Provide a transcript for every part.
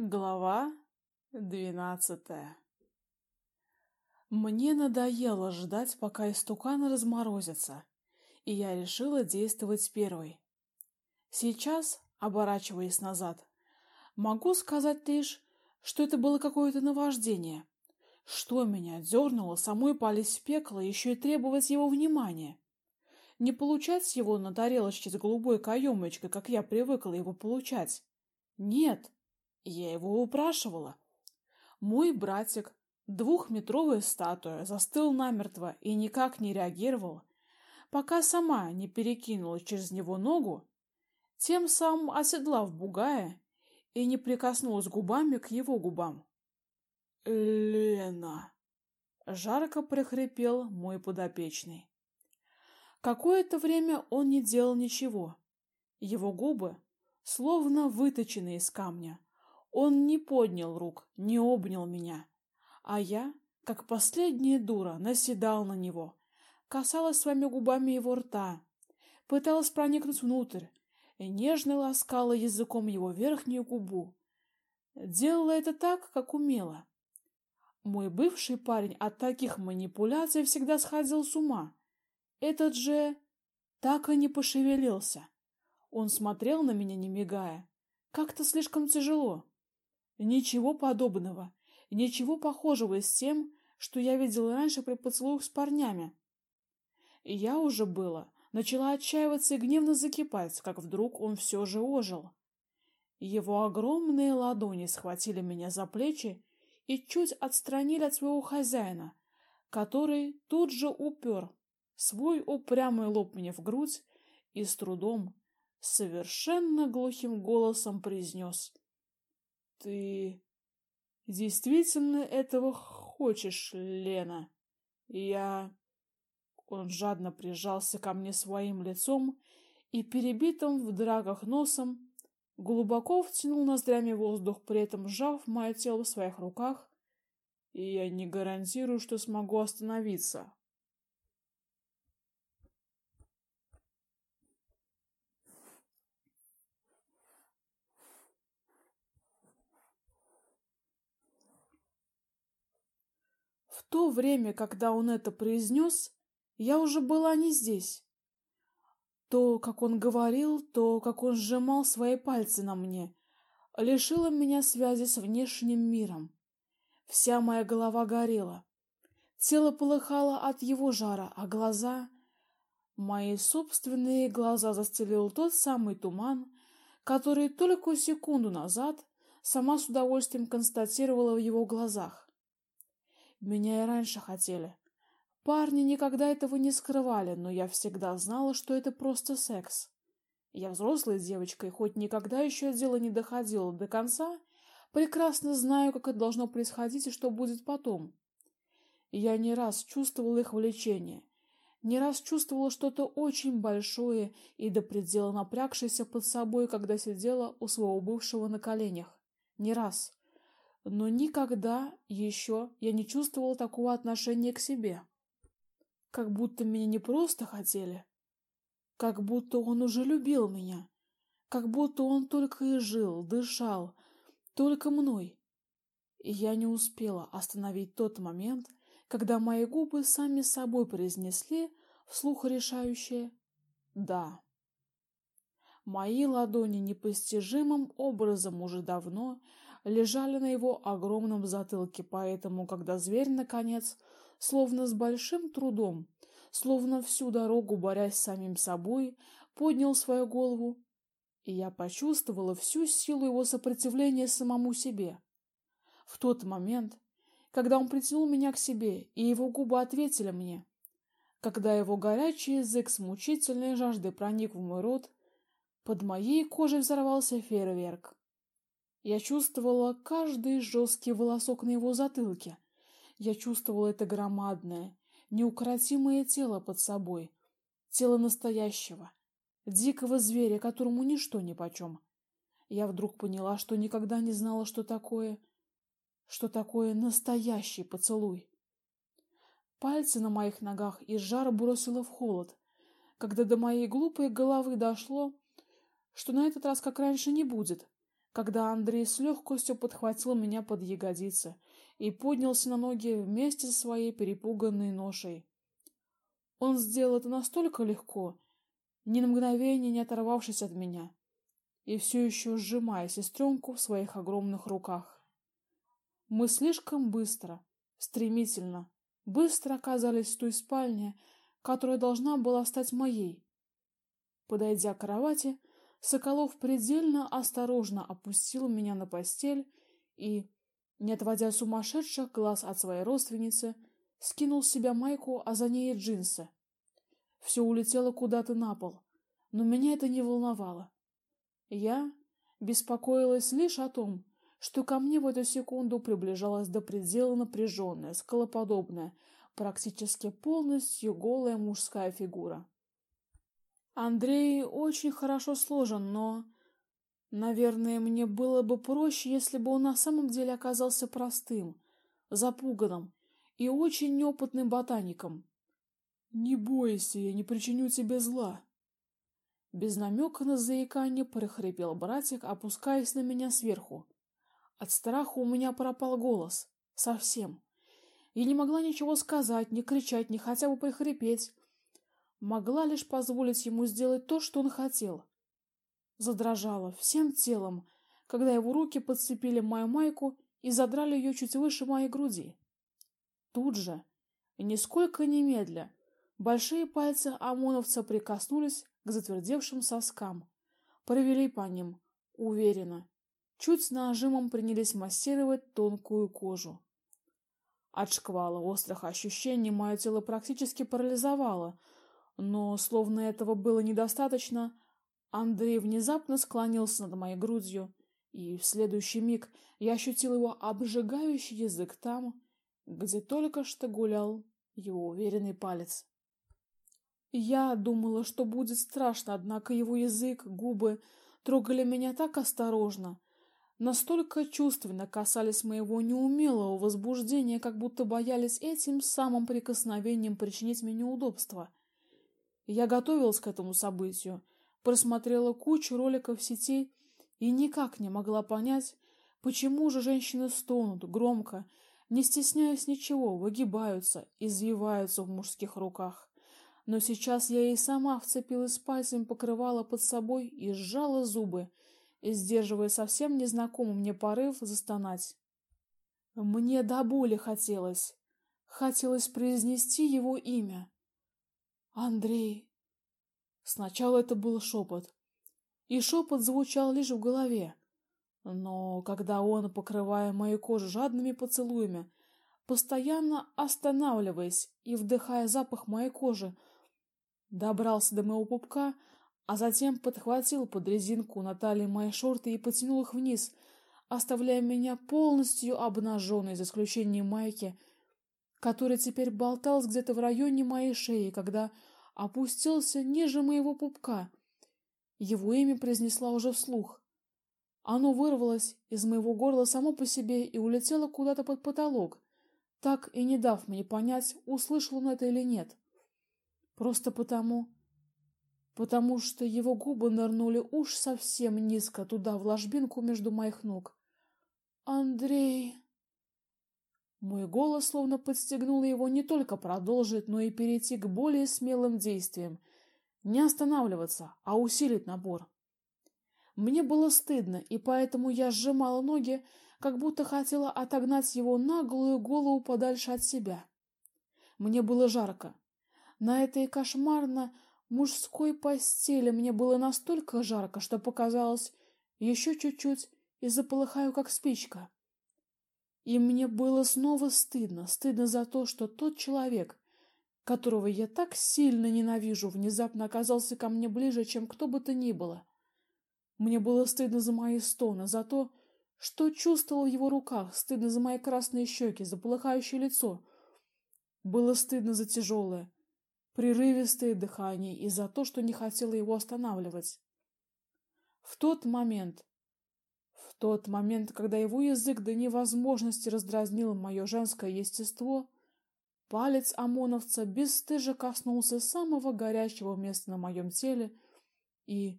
Глава двенадцатая Мне надоело ждать, пока истуканы разморозятся, и я решила действовать первой. Сейчас, оборачиваясь назад, могу сказать лишь, что это было какое-то наваждение. Что меня дернуло самой палить в пекло, еще и требовать его внимания? Не получать его на тарелочке с голубой каемочкой, как я привыкла его получать. Нет, я его упрашивала. Мой братик, двухметровая статуя, застыл намертво и никак не реагировал, пока сама не перекинула через него ногу, тем самым оседлав бугая и не прикоснулась губами к его губам. Лена, жарко прохрипел мой подопечный. Какое-то время он не делал ничего. Его губы, словно выточенные из камня, он не поднял рук, не обнял меня, а я, как последняя дура, наседал на него, касалась своими губами его рта, пыталась проникнуть внутрь и нежно ласкала языком его верхнюю губу. Делала это так, как умела. Мой бывший парень от таких манипуляций всегда сходил с ума. Этот же так и не пошевелился. Он смотрел на меня, не мигая. Как-то слишком тяжело. Ничего подобного, ничего похожего с тем, что я видела раньше при поцелуях с парнями. Я уже было начала отчаиваться и гневно закипать, как вдруг он все же ожил. Его огромные ладони схватили меня за плечи и чуть отстранили от своего хозяина, который тут же упер свой упрямый лоб мне в грудь и с трудом, совершенно глухим голосом произнес ты действительно этого хочешь, Лена? Я Он жадно прижался ко мне своим лицом и перебитым в драках носом глубоко втянул ноздрями воздух, при этом сжав мое тело в своих руках, и я не гарантирую, что смогу остановиться. То время, когда он это произнес, я уже была не здесь. То, как он говорил, то, как он сжимал свои пальцы на мне, лишило меня связи с внешним миром. Вся моя голова горела. Тело полыхало от его жара, а глаза... Мои собственные глаза застелил тот самый туман, который только секунду назад сама с удовольствием констатировала в его глазах. Меня и раньше хотели. Парни никогда этого не скрывали, но я всегда знала, что это просто секс. Я взрослая девочка, и хоть никогда еще дело не доходило до конца, прекрасно знаю, как это должно происходить и что будет потом. Я не раз чувствовала их влечение, не раз чувствовала что-то очень большое и до предела напрягшееся под собой, когда сидела у своего бывшего на коленях. Не раз но никогда еще я не чувствовала такого отношения к себе. Как будто меня не просто хотели, как будто он уже любил меня, как будто он только и жил, дышал только мной. И я не успела остановить тот момент, когда мои губы сами собой произнесли вслух решающее да. Мои ладони непостижимым образом уже давно лежали на его огромном затылке, поэтому, когда зверь наконец, словно с большим трудом, словно всю дорогу борясь с самим собой, поднял свою голову, и я почувствовала всю силу его сопротивления самому себе. В тот момент, когда он притянул меня к себе, и его губы ответили мне, когда его горячий язык с мучительной жаждой проник в мой рот, под моей кожей взорвался фейерверк. Я чувствовала каждый жесткий волосок на его затылке. Я чувствовала это громадное, неукротимое тело под собой, тело настоящего, дикого зверя, которому ничто нипочем. Я вдруг поняла, что никогда не знала, что такое, что такое настоящий поцелуй. Пальцы на моих ногах из жара бросило в холод, когда до моей глупой головы дошло, что на этот раз как раньше не будет когда Андрей с легкостью подхватил меня под ягодицы и поднялся на ноги вместе со своей перепуганной ношей. Он сделал это настолько легко, ни на мгновение не оторвавшись от меня и все еще сжимая сестренку в своих огромных руках. Мы слишком быстро, стремительно, быстро оказались в той спальне, которая должна была стать моей. Подойдя к кровати, Соколов предельно осторожно опустил меня на постель и, не отводя сумасшедших глаз от своей родственницы, скинул с себя майку, а за ней джинсы. Все улетело куда-то на пол, но меня это не волновало. Я беспокоилась лишь о том, что ко мне в эту секунду приближалась до предела напряженная, скалоподобная, практически полностью голая мужская фигура. Андрей очень хорошо сложен, но, наверное, мне было бы проще, если бы он на самом деле оказался простым, запуганным и очень неопытным ботаником. Не бойся, я не причиню тебе зла. Без намека на заикание прохрипел братик, опускаясь на меня сверху. От страха у меня пропал голос. Совсем. Я не могла ничего сказать, не кричать, не хотя бы прохрипеть могла лишь позволить ему сделать то, что он хотел. Задрожала всем телом, когда его руки подцепили мою майку и задрали ее чуть выше моей груди. Тут же, нисколько немедля, большие пальцы ОМОНовца прикоснулись к затвердевшим соскам, провели по ним, уверенно, чуть с нажимом принялись массировать тонкую кожу. От шквала острых ощущений мое тело практически парализовало, но, словно этого было недостаточно, Андрей внезапно склонился над моей грудью, и в следующий миг я ощутил его обжигающий язык там, где только что гулял его уверенный палец. Я думала, что будет страшно, однако его язык, губы трогали меня так осторожно, настолько чувственно касались моего неумелого возбуждения, как будто боялись этим самым прикосновением причинить мне неудобства. Я готовилась к этому событию, просмотрела кучу роликов в сети и никак не могла понять, почему же женщины стонут громко, не стесняясь ничего, выгибаются, извиваются в мужских руках. Но сейчас я и сама вцепилась пальцем покрывала под собой и сжала зубы, сдерживая совсем незнакомый мне порыв застонать. Мне до боли хотелось, хотелось произнести его имя. Андрей. Сначала это был шепот, и шепот звучал лишь в голове. Но когда он, покрывая мою кожу жадными поцелуями, постоянно останавливаясь и вдыхая запах моей кожи, добрался до моего пупка, а затем подхватил под резинку на мои шорты и потянул их вниз, оставляя меня полностью обнаженной, за исключением майки, которая теперь болталась где-то в районе моей шеи, когда опустился ниже моего пупка. Его имя произнесла уже вслух. Оно вырвалось из моего горла само по себе и улетело куда-то под потолок, так и не дав мне понять, услышал он это или нет. Просто потому, потому что его губы нырнули уж совсем низко туда, в ложбинку между моих ног. Андрей мой голос словно подстегнул его не только продолжить, но и перейти к более смелым действиям, не останавливаться, а усилить набор. Мне было стыдно, и поэтому я сжимала ноги, как будто хотела отогнать его наглую голову подальше от себя. Мне было жарко. На этой кошмарно мужской постели мне было настолько жарко, что показалось, еще чуть-чуть и заполыхаю как спичка. И мне было снова стыдно, стыдно за то, что тот человек, которого я так сильно ненавижу, внезапно оказался ко мне ближе, чем кто бы то ни было. Мне было стыдно за мои стоны, за то, что чувствовал в его руках, стыдно за мои красные щеки, за полыхающее лицо. Было стыдно за тяжелое, прерывистое дыхание и за то, что не хотела его останавливать. В тот момент тот момент, когда его язык до невозможности раздразнил мое женское естество, палец ОМОНовца бесстыже коснулся самого горячего места на моем теле и,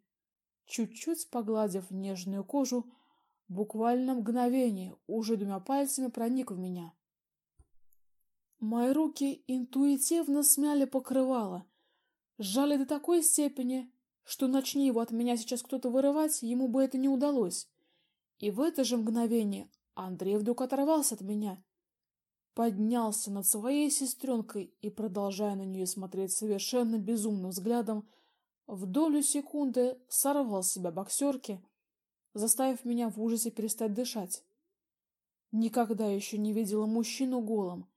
чуть-чуть погладив нежную кожу, буквально мгновение, уже двумя пальцами проник в меня. Мои руки интуитивно смяли покрывало, сжали до такой степени, что начни его от меня сейчас кто-то вырывать, ему бы это не удалось. И в это же мгновение Андрей вдруг оторвался от меня, поднялся над своей сестренкой и, продолжая на нее смотреть совершенно безумным взглядом, в долю секунды сорвал с себя боксерки, заставив меня в ужасе перестать дышать. Никогда еще не видела мужчину голым.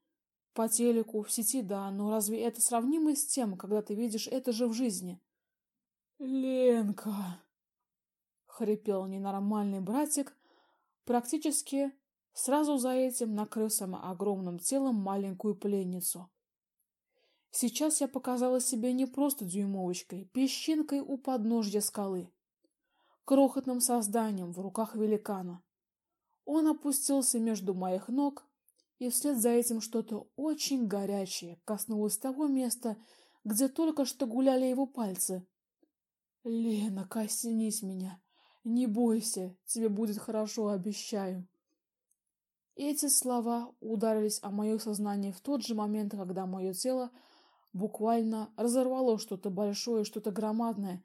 По телеку, в сети, да, но разве это сравнимо с тем, когда ты видишь это же в жизни? Ленка, хрипел ненормальный братик, практически сразу за этим накрыв огромным телом маленькую пленницу. Сейчас я показала себе не просто дюймовочкой, песчинкой у подножья скалы, крохотным созданием в руках великана. Он опустился между моих ног, и вслед за этим что-то очень горячее коснулось того места, где только что гуляли его пальцы. Лена, коснись меня. Не бойся, тебе будет хорошо, обещаю. Эти слова ударились о мое сознание в тот же момент, когда мое тело буквально разорвало что-то большое, что-то громадное,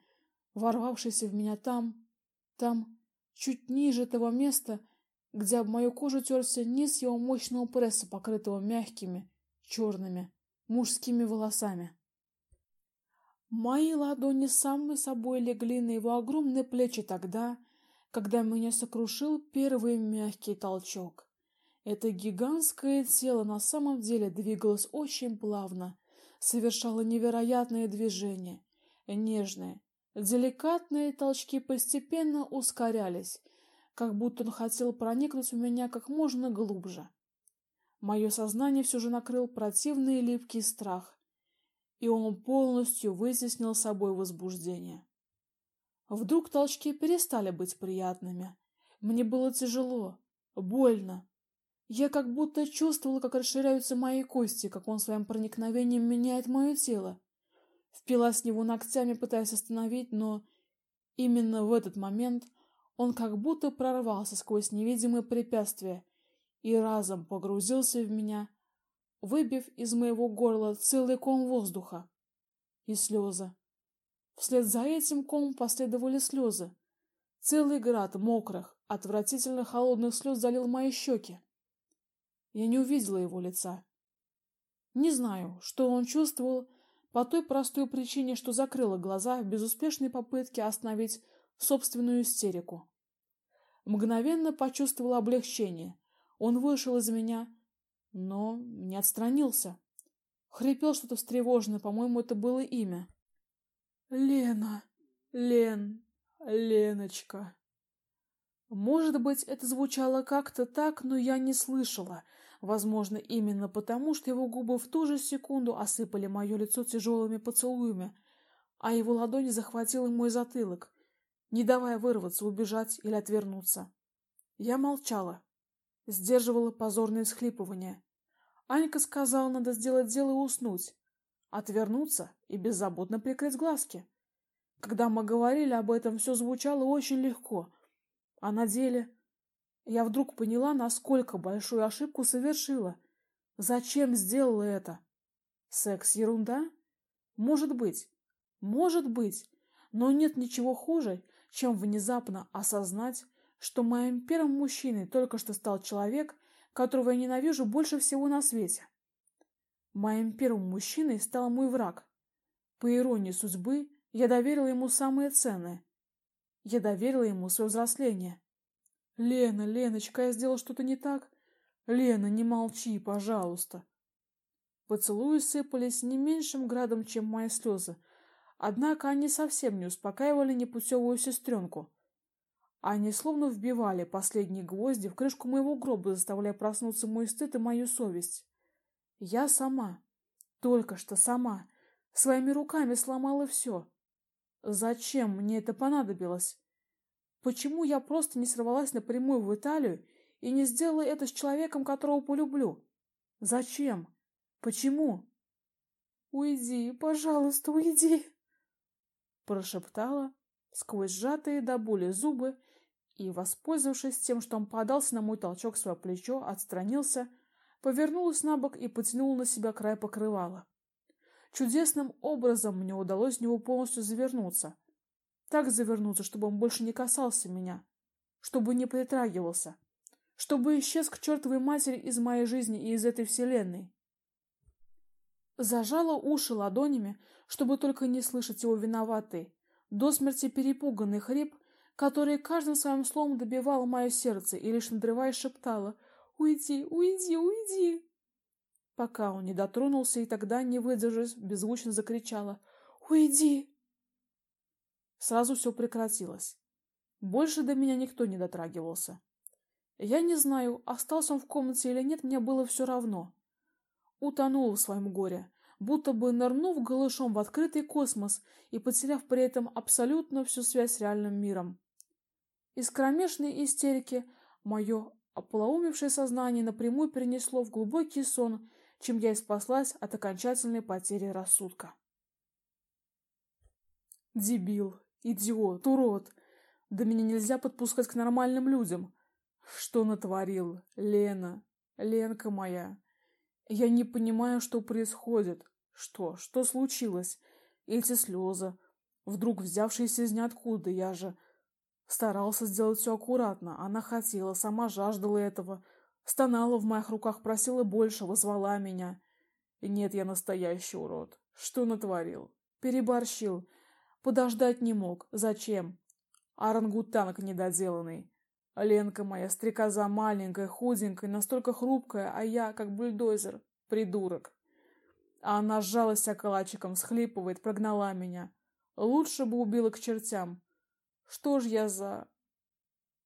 ворвавшееся в меня там, там, чуть ниже того места, где об мою кожу терся низ его мощного пресса, покрытого мягкими, черными, мужскими волосами. Мои ладони сами собой легли на его огромные плечи тогда, когда меня сокрушил первый мягкий толчок. Это гигантское тело на самом деле двигалось очень плавно, совершало невероятные движения, нежные, деликатные толчки постепенно ускорялись, как будто он хотел проникнуть в меня как можно глубже. Мое сознание все же накрыл противный липкий страх, и он полностью вытеснил собой возбуждение. Вдруг толчки перестали быть приятными. Мне было тяжело, больно. Я как будто чувствовала, как расширяются мои кости, как он своим проникновением меняет мое тело. Впилась в него ногтями, пытаясь остановить, но именно в этот момент он как будто прорвался сквозь невидимые препятствия и разом погрузился в меня, выбив из моего горла целый ком воздуха и слезы. Вслед за этим комом последовали слезы. Целый град мокрых, отвратительно холодных слез залил мои щеки. Я не увидела его лица. Не знаю, что он чувствовал, по той простой причине, что закрыла глаза в безуспешной попытке остановить собственную истерику. Мгновенно почувствовала облегчение. Он вышел из меня, но не отстранился. Хрипел что-то встревоженное, по-моему, это было имя. Лена, Лен, Леночка. Может быть, это звучало как-то так, но я не слышала. Возможно, именно потому, что его губы в ту же секунду осыпали мое лицо тяжелыми поцелуями, а его ладонь захватила мой затылок, не давая вырваться, убежать или отвернуться. Я молчала, сдерживала позорные всхлипывания. Анька сказала, надо сделать дело и уснуть, отвернуться и беззаботно прикрыть глазки. Когда мы говорили об этом, все звучало очень легко, а на деле я вдруг поняла, насколько большую ошибку совершила. Зачем сделала это? Секс ерунда? Может быть. Может быть. Но нет ничего хуже, чем внезапно осознать, что моим первым мужчиной только что стал человек, которого я ненавижу больше всего на свете. Моим первым мужчиной стал мой враг. По иронии судьбы, я доверила ему самое ценное. Я доверила ему свое взросление. Лена, Леночка, я сделал что-то не так? Лена, не молчи, пожалуйста. Поцелуи сыпались не меньшим градом, чем мои слезы. Однако они совсем не успокаивали непутевую сестренку. Они словно вбивали последние гвозди в крышку моего гроба, заставляя проснуться мой стыд и мою совесть. Я сама, только что сама, своими руками сломала все. Зачем мне это понадобилось? Почему я просто не сорвалась напрямую в Италию и не сделала это с человеком, которого полюблю? Зачем? Почему? Уйди, пожалуйста, уйди, прошептала сквозь сжатые до боли зубы и, воспользовавшись тем, что он подался на мой толчок свое плечо, отстранился, повернулась на бок и потянула на себя край покрывала. Чудесным образом мне удалось в него полностью завернуться. Так завернуться, чтобы он больше не касался меня, чтобы не притрагивался, чтобы исчез к чертовой матери из моей жизни и из этой вселенной. Зажала уши ладонями, чтобы только не слышать его виноватый, до смерти перепуганный хрип, который каждым своим словом добивал мое сердце и лишь надрываясь шептала «Уйди, уйди, уйди!» Пока он не дотронулся, и тогда, не выдержав, беззвучно закричала «Уйди!» Сразу все прекратилось. Больше до меня никто не дотрагивался. Я не знаю, остался он в комнате или нет, мне было все равно. Утонул в своем горе, будто бы нырнув голышом в открытый космос и потеряв при этом абсолютно всю связь с реальным миром. Из кромешной истерики мое ополоумевшее сознание напрямую перенесло в глубокий сон, чем я и спаслась от окончательной потери рассудка. Дебил, идиот, урод. Да меня нельзя подпускать к нормальным людям. Что натворил, Лена, Ленка моя? Я не понимаю, что происходит. Что? Что случилось? Эти слезы, вдруг взявшиеся из ниоткуда, я же старался сделать все аккуратно. Она хотела, сама жаждала этого, стонала в моих руках, просила больше, возвала меня. Нет, я настоящий урод. Что натворил? Переборщил. Подождать не мог. Зачем? Орангутанг недоделанный. Ленка моя, стрекоза маленькая, худенькая, настолько хрупкая, а я, как бульдозер, придурок. А она сжалась калачиком, схлипывает, прогнала меня. Лучше бы убила к чертям. Что ж я за...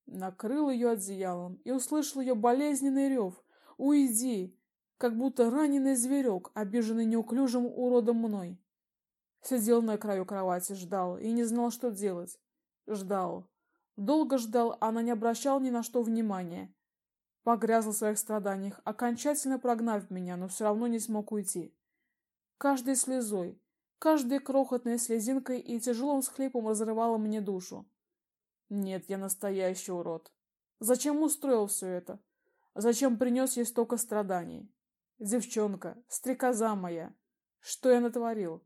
Накрыл ее одеялом и услышал ее болезненный рев. «Уйди!» Как будто раненый зверек, обиженный неуклюжим уродом мной. Сидел на краю кровати, ждал и не знал, что делать. Ждал. Долго ждал, а она не обращала ни на что внимания. Погрязл в своих страданиях, окончательно прогнав меня, но все равно не смог уйти. Каждой слезой, каждой крохотной слезинкой и тяжелым схлипом разрывала мне душу. Нет, я настоящий урод. Зачем устроил все это? Зачем принес ей столько страданий? Девчонка, стрекоза моя, что я натворил?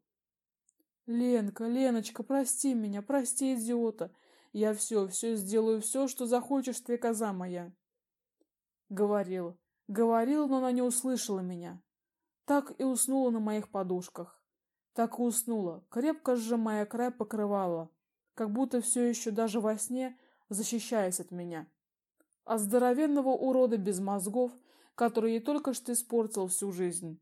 Ленка, Леночка, прости меня, прости идиота. Я все, все сделаю, все, что захочешь, ты коза моя. Говорил, говорил, но она не услышала меня. Так и уснула на моих подушках. Так и уснула, крепко сжимая край покрывала, как будто все еще даже во сне защищаясь от меня. От здоровенного урода без мозгов, который ей только что испортил всю жизнь.